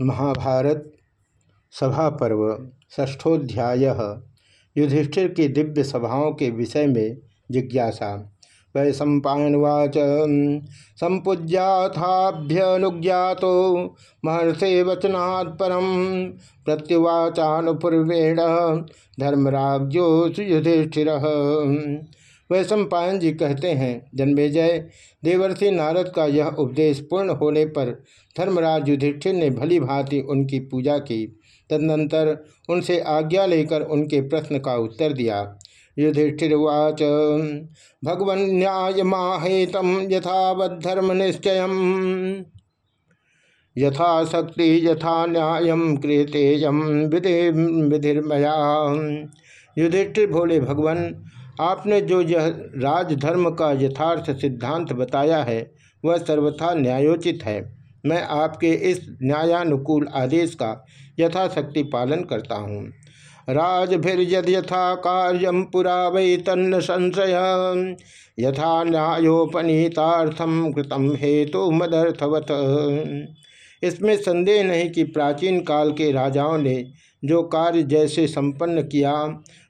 महाभारत सभा पर्व ष्ठोध्याय युधिष्ठिर की दिव्य सभाओं के विषय में जिज्ञासा। वै सम्पावाच संपूज्याथाभ्यनुज्ञात महर्षे वचनात् परम प्रत्युवाचानुपूर्वेण धर्मराज्यो युधिष्ठिर। वह पायन जी कहते हैं, जन्मेजय, देवर्षि नारद का यह उपदेश पूर्ण होने पर धर्मराज युधिष्ठिर ने भली भांति उनकी पूजा की। तदनंतर उनसे आज्ञा लेकर उनके प्रश्न का उत्तर दिया। युधिष्ठिर्वाच भगवन न्याय माहेतम यथावधर्म निश्चय यथाशक्ति यथा न्याय क्रियतेयम विधि विधिर्मया युधिष्ठिर भोले भगवान आपने जो यह राजधर्म का यथार्थ सिद्धांत बताया है, वह सर्वथा न्यायोचित है। मैं आपके इस न्यायानुकूल आदेश का यथाशक्ति पालन करता हूँ। राजभिर्यद यथा कार्यम पुरा वै तन्न संशय, यथा न्यायोपनीतार्थम कृतम हेतु मदर्थवत। इसमें संदेह नहीं कि प्राचीन काल के राजाओं ने जो कार्य जैसे संपन्न किया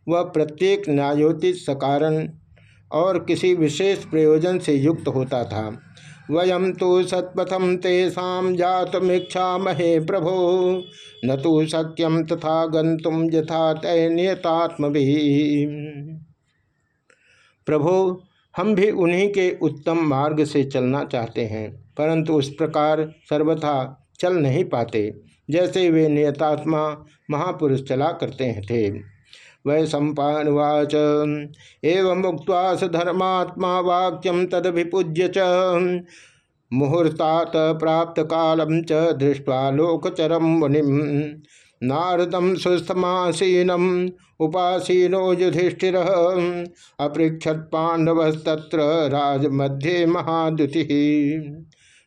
वह प्रत्येक न्यायोचित सकारण और किसी विशेष प्रयोजन से युक्त होता था। वयम तो सत्पथम तेषा जातमीक्षा महे प्रभो, न तो सक्यम तथा गंतुम यथा तय नियतात्म प्रभो, हम भी उन्हीं के उत्तम मार्ग से चलना चाहते हैं, परंतु उस प्रकार सर्वथा चल नहीं पाते, जैसे वे नियतात्मा महापुरुष चला करते थे। वै सम्पावाच एवं मुक्त स धर्मात्मा वाक्यम तदभिपूज्य च। मुहूर्तात प्राप्त कालम च दृष्ट्वा लोकचरम मुनि नारदम सुस्थमासीनम उपासीनो युधिष्ठिर। अपृक्षत पांडवस्तत्र राजमध्ये महादुति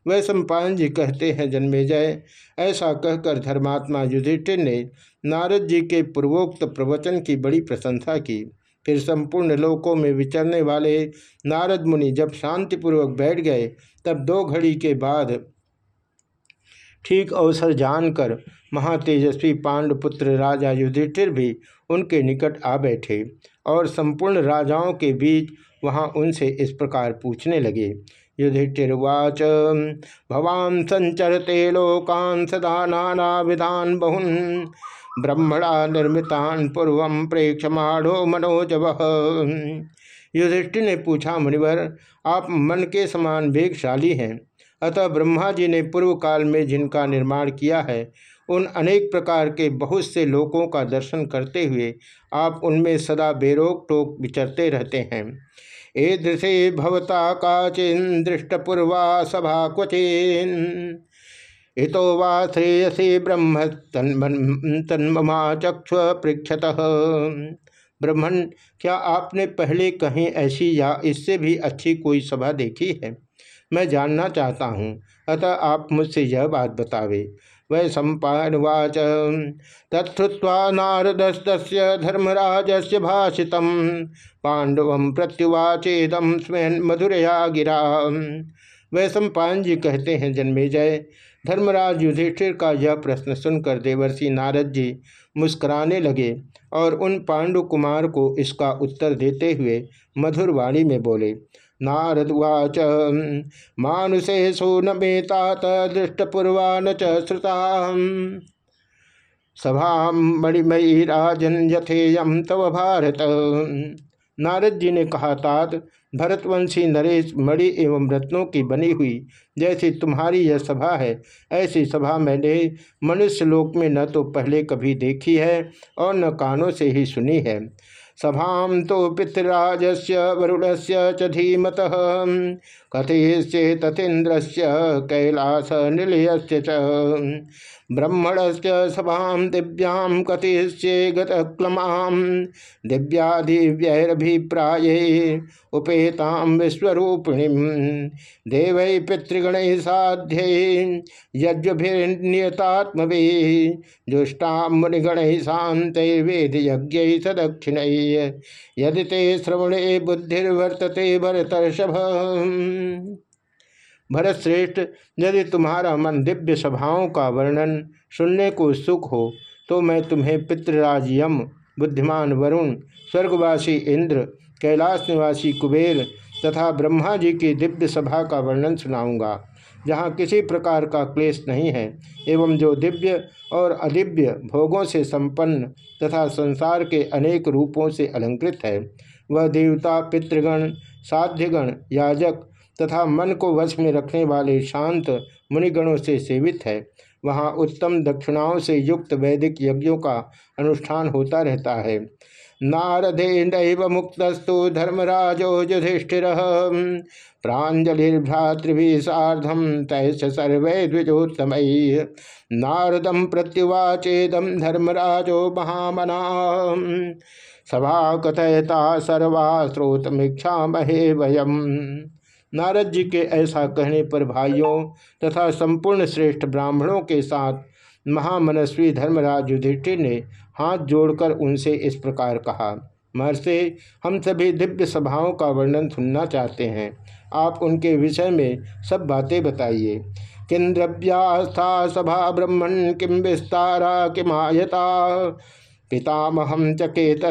वह सम्पायन जी कहते हैं, जन्मे जय ऐसा कहकर धर्मात्मा युधिष्ठिर ने नारद जी के पूर्वोक्त प्रवचन की बड़ी प्रशंसा की। फिर संपूर्ण लोकों में विचरने वाले नारद मुनि जब शांतिपूर्वक बैठ गए, तब दो घड़ी के बाद ठीक अवसर जानकर महातेजस्वी पांडुपुत्र राजा युधिष्ठिर भी उनके निकट आ बैठे और संपूर्ण राजाओं के बीच वहाँ उनसे इस प्रकार पूछने लगे। युधिष्ठिर्वाच। भवान संचरते लोकान सदा नाना विधान बहुन। ब्रह्मणा निर्मितान पूर्व प्रेक्षमाणो मनोजव। युधिष्ठिर ने पूछा, मुनिवर, आप मन के समान वेगशाली हैं। अतः ब्रह्मा जी ने पूर्व काल में जिनका निर्माण किया है, उन अनेक प्रकार के बहुत से लोकों का दर्शन करते हुए आप उनमें सदा बेरोक टोक विचरते रहते हैं। ईदृशे भवता काचिन दृष्टपूर्वा सभा क्वचिन। हितो वा श्रेयसी ब्रह्म तन्ममा चक्ष पृक्षत ब्रह्मण क्या आपने पहले कहीं ऐसी या इससे भी अच्छी कोई सभा देखी है? मैं जानना चाहता हूँ। अतः आप मुझसे यह बात बतावे। वै सम्पावाच तत्वा नारदस्त धर्मराज से भाषित पांडव प्रत्युवाचेदम स्वयं मधुरया गिरा। वै सम्पान जी कहते हैं, जन्मेजय। धर्मराज युधिष्ठिर का यह प्रश्न सुनकर देवर्षि नारद जी मुस्कुराने लगे और उन पांडु कुमार को इसका उत्तर देते हुए मधुर वाणी में बोले नारदवाच मानुषे सो न बेतात दृष्टपूर्वा न च्रुता सभा मणिमयी राजन यथेयम तव भारत। नारद जी ने कहा, तात, भरतवंशी नरेश मणि एवं रत्नों की बनी हुई जैसी तुम्हारी यह सभा है, ऐसी सभा मैंने मनुष्य लोक में न तो पहले कभी देखी है और न कानों से ही सुनी है। सभा तो पितृराज से वरुण से धीमत। कथयिष्ये तथेन्द्र से कैलास निलय ब्रह्मण से सभा दिव्यां कथयिष्ये गतक्लमां दिव्यादिव्यभिप्राय उपेतां विश्वरूपिणी। देव पितृगण साध्य यज्ञभिर्नियतात्म जुष्टा मुनिगण शांत वेद यज्ञ सदक्षिण। यदि ते श्रवणे बुद्धिर्वर्तते भरतर्षभ। भरत श्रेष्ठ, यदि तुम्हारा मन दिव्य सभाओं का वर्णन सुनने को सुख हो तो मैं तुम्हें पितृराज यम, बुद्धिमान वरुण, स्वर्गवासी इंद्र, कैलाश निवासी कुबेर तथा ब्रह्मा जी की दिव्य सभा का वर्णन सुनाऊँगा, जहाँ किसी प्रकार का क्लेश नहीं है, एवं जो दिव्य और अदिव्य भोगों से संपन्न तथा संसार के अनेक रूपों से अलंकृत है, वह देवता, पितृगण साध्यगण याजक तथा मन को वश में रखने वाले शांत मुनिगणों से सेवित है। वहाँ उत्तम दक्षिणाओं से युक्त वैदिक यज्ञों का अनुष्ठान होता रहता है। नारदे नैव मुक्तस्तु धर्मराजो युधिष्ठिर। प्राजलिर्भ्रातृभि साधम तैश सर्वे द्विजोत्तम। नारदम प्रत्युवाचेदम धर्मराजो महामना। सभा कथयता सर्वा स्रोतमीक्षा महे वयम। नारद जी के ऐसा कहने पर भाइयों तथा संपूर्ण श्रेष्ठ ब्राह्मणों के साथ महामनस्वी धर्मराज युधिष्ठिर ने हाथ जोड़कर उनसे इस प्रकार कहा, महर्षि, हम सभी दिव्य सभाओं का वर्णन सुनना चाहते हैं। आप उनके विषय में सब बातें बताइए। किन द्रव्यास्था सभा ब्रह्मण किम विस्तारा किमायता पितामहम चकेत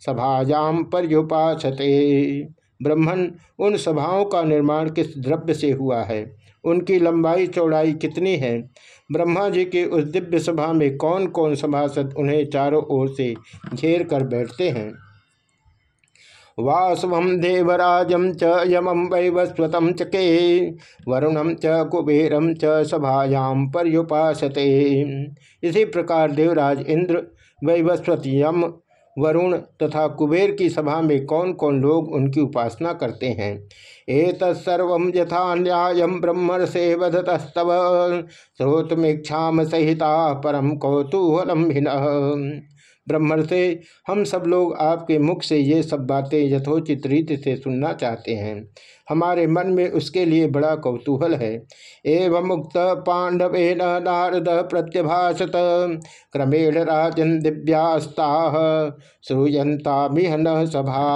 सभायाम पर्युपासते। ब्रह्मण उन सभाओं का निर्माण किस द्रव्य से हुआ है? उनकी लंबाई चौड़ाई कितनी है? ब्रह्मा जी के उस दिव्य सभा में कौन कौन सभासद उन्हें चारों ओर से घेर कर बैठते हैं? वासव देवराजम च यमं वैवस्वतम च के वरुणम च कुबेरम च सभायाम पर्युपासते। इसी प्रकार देवराज इंद्र वैवस्वत यम वरुण तथा कुबेर की सभा में कौन कौन लोग उनकी उपासना करते हैं? एक तत्सर्व यथा न्याय से वधतस्तव स्रोतमीक्षा सहिता परम कौतूहलम ब्रह्मण से, हम सब लोग आपके मुख से ये सब बातें यथोचित रीति से सुनना चाहते हैं। हमारे मन में उसके लिए बड़ा कौतूहल है। एवं मुक्त पांडव नारद प्रत्यभाषत, क्रमेण राजन दिव्यास्ता श्रूयंता मिहन सभा।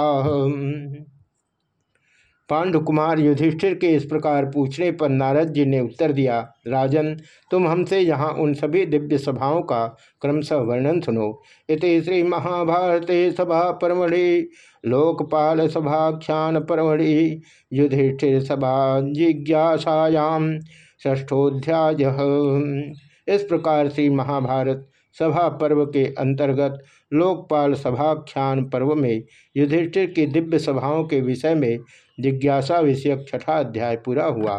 पांडुकुमार युधिष्ठिर के इस प्रकार पूछने पर नारद जी ने उत्तर दिया, राजन, तुम हमसे यहाँ उन सभी दिव्य सभाओं का क्रमशः वर्णन सुनो। इति श्री महाभारते सभा परमढ़ि, लोकपाल सभाख्यान परमढ़ि। युधिष्ठिर सभा जिज्ञासायाम ष्ठोध्याय इस प्रकार श्री महाभारत सभा पर्व के अंतर्गत लोकपाल सभाख्यान पर्व में युधिष्ठिर की दिव्य सभाओं के विषय में जिज्ञासा विषयक छठा अध्याय पूरा हुआ।